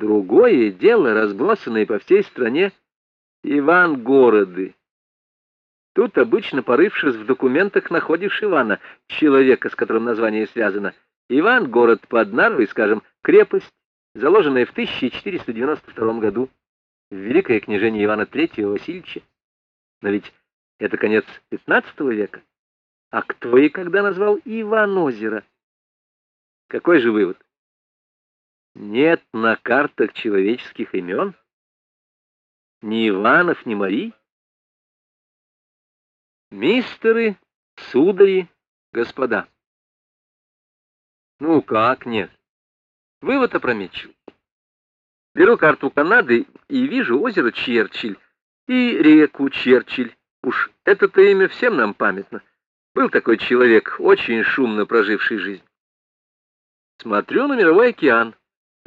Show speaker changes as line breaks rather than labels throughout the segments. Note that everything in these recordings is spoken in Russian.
Другое дело, разбросанные по всей стране Иван-городы. Тут, обычно порывшись в документах, находишь Ивана, человека, с которым название связано. Иван — город под Нарвой, скажем, крепость, заложенная в 1492 году в Великое княжение Ивана III Васильевича. Но ведь это конец XV века. А кто и когда назвал Иван-озеро? Какой же вывод? Нет на картах человеческих имен? Ни Иванов, ни Марий? Мистеры, судари, господа. Ну как нет? Вывод опрометчивый. Беру карту Канады и вижу озеро Черчилль и реку Черчилль. Уж это-то имя всем нам памятно. Был такой человек, очень шумно проживший жизнь. Смотрю на мировой океан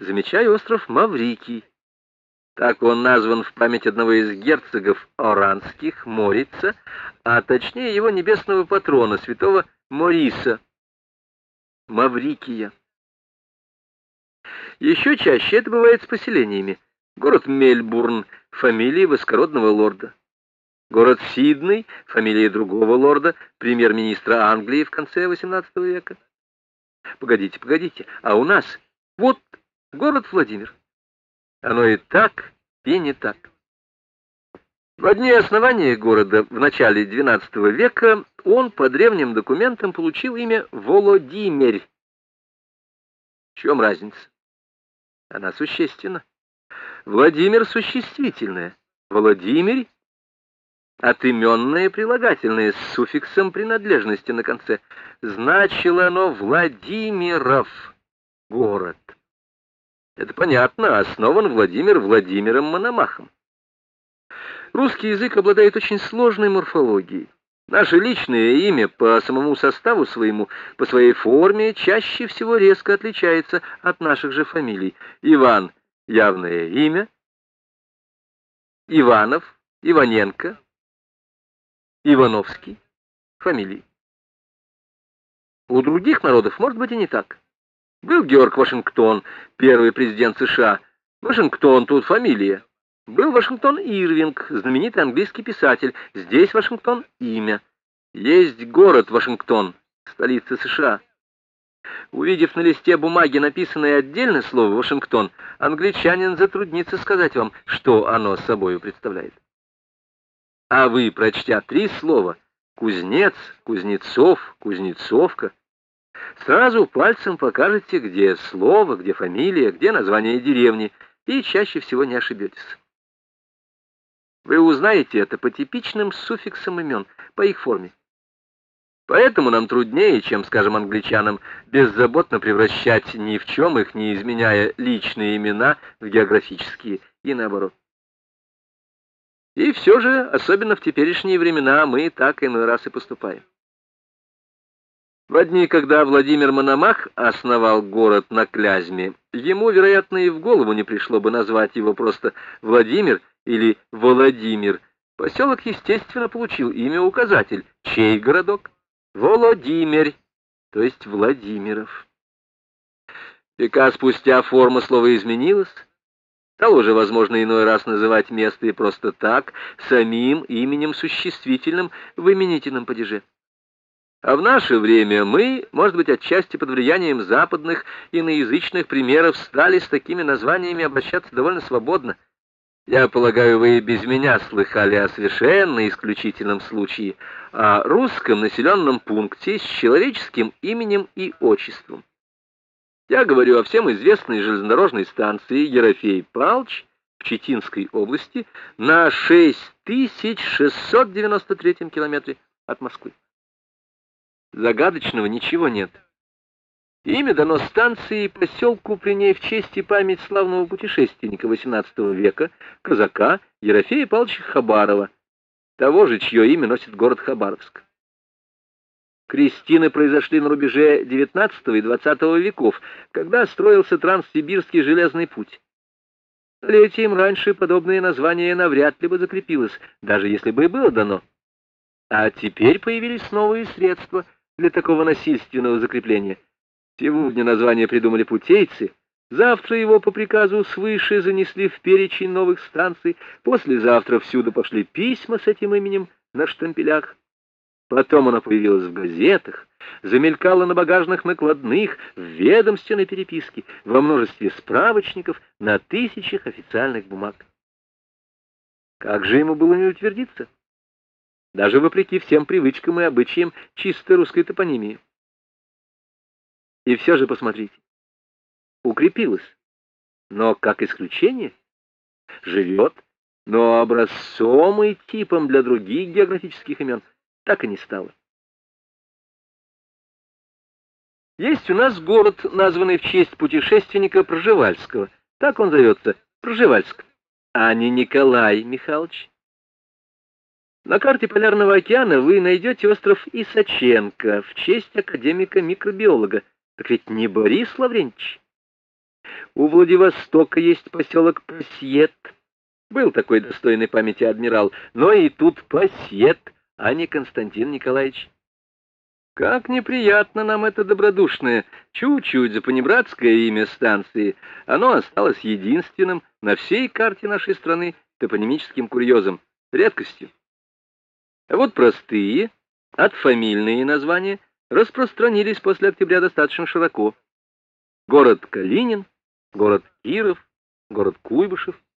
замечаю остров Маврикий. Так он назван в память одного из герцогов Оранских, Морица, а точнее его небесного патрона, святого Мориса, Маврикия. Еще чаще это бывает с поселениями. Город Мельбурн, фамилия высокородного лорда. Город Сидней, фамилия другого лорда, премьер-министра Англии в конце XVIII века. Погодите, погодите, а у нас вот Город Владимир. Оно и так, и не так. В дни основания города в начале XII века он по древним документам получил имя Володимир. В чем разница? Она существенна. Владимир существительное, Владимир отименное прилагательное с суффиксом принадлежности на конце. Значило оно Владимиров, город. Это понятно, основан Владимир Владимиром Мономахом. Русский язык обладает очень сложной морфологией. Наше личное имя по самому составу своему, по своей форме, чаще всего резко отличается от наших же фамилий. Иван — явное имя, Иванов, Иваненко, Ивановский — фамилии. У других народов может быть и не так. Был Георг Вашингтон, первый президент США. Вашингтон тут фамилия. Был Вашингтон Ирвинг, знаменитый английский писатель. Здесь Вашингтон имя. Есть город Вашингтон, столица США. Увидев на листе бумаги написанное отдельное слово «Вашингтон», англичанин затруднится сказать вам, что оно собою представляет. А вы, прочтя три слова «Кузнец», «Кузнецов», «Кузнецовка», Сразу пальцем покажете, где слово, где фамилия, где название деревни, и чаще всего не ошибетесь. Вы узнаете это по типичным суффиксам имен, по их форме. Поэтому нам труднее, чем, скажем, англичанам, беззаботно превращать ни в чем их, не изменяя личные имена в географические и наоборот. И все же, особенно в теперешние времена, мы так иной раз и поступаем. В дни, когда Владимир Мономах основал город на Клязьме, ему, вероятно, и в голову не пришло бы назвать его просто Владимир или Володимир. Поселок, естественно, получил имя-указатель. Чей городок? Володимир, то есть Владимиров. Века спустя форма слова изменилась. Стало уже возможно иной раз называть место и просто так, самим именем существительным в именительном падеже. А в наше время мы, может быть, отчасти под влиянием западных иноязычных примеров, стали с такими названиями обращаться довольно свободно. Я полагаю, вы без меня слыхали о совершенно исключительном случае, о русском населенном пункте с человеческим именем и отчеством. Я говорю о всем известной железнодорожной станции Ерофей Палч в Читинской области на 6693 километре от Москвы. Загадочного ничего нет. Имя дано станции и поселку при ней в честь и память славного путешественника XVIII века, казака Ерофея Павловича Хабарова, того же, чье имя носит город Хабаровск. Крестины произошли на рубеже XIX и XX веков, когда строился Транссибирский железный путь. Столетием раньше подобное название навряд ли бы закрепилось, даже если бы и было дано. А теперь появились новые средства — для такого насильственного закрепления. Сегодня название придумали путейцы, Завтра его по приказу свыше занесли в перечень новых станций, послезавтра всюду пошли письма с этим именем на штампелях. Потом оно появилось в газетах, замелькало на багажных накладных, в ведомственной переписке, во множестве справочников, на тысячах официальных бумаг. Как же ему было не утвердиться? Даже вопреки всем привычкам и обычаям чисто русской топонимии. И все же посмотрите, укрепилось, но как исключение, живет, но образцом и типом для других географических имен так и не стало. Есть у нас город, названный в честь путешественника Проживальского. Так он зовется, Проживальск, а не Николай Михайлович. На карте Полярного океана вы найдете остров Исаченко в честь академика-микробиолога. Так ведь не Борис Лаврентьевич. У Владивостока есть поселок Пассиет. Был такой достойный памяти адмирал, но и тут Пассиет, а не Константин Николаевич. Как неприятно нам это добродушное, чуть-чуть запонебратское имя станции. Оно осталось единственным на всей карте нашей страны топонимическим курьезом, редкостью. А вот простые, отфамильные названия распространились после октября достаточно широко. Город Калинин, город Киров, город Куйбышев —